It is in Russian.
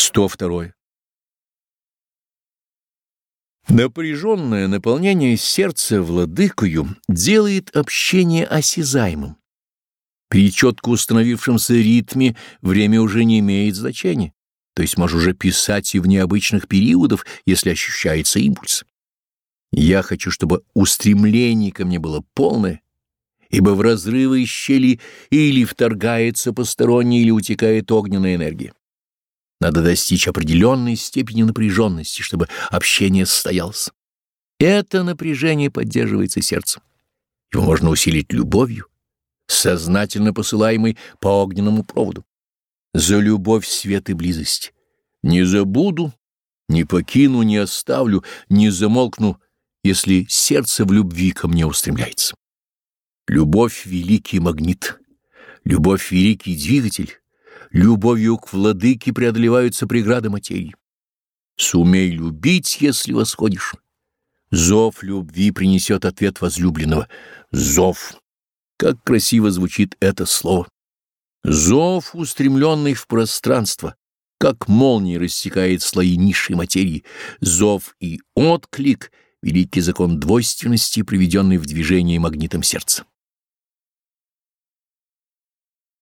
102. Напряженное наполнение сердца владыкою делает общение осязаемым. При четко установившемся ритме время уже не имеет значения, то есть можно уже писать и в необычных периодов, если ощущается импульс. Я хочу, чтобы устремление ко мне было полное, ибо в разрывы щели или вторгается посторонняя, или утекает огненная энергия. Надо достичь определенной степени напряженности, чтобы общение состоялось. Это напряжение поддерживается сердцем. Его можно усилить любовью, сознательно посылаемой по огненному проводу. За любовь, свет и близость. Не забуду, не покину, не оставлю, не замолкну, если сердце в любви ко мне устремляется. Любовь — великий магнит, любовь — великий двигатель, Любовью к владыке преодолеваются преграды материи. Сумей любить, если восходишь. Зов любви принесет ответ возлюбленного. Зов. Как красиво звучит это слово. Зов, устремленный в пространство, как молния рассекает слои низшей материи. Зов и отклик — великий закон двойственности, приведенный в движение магнитом сердца.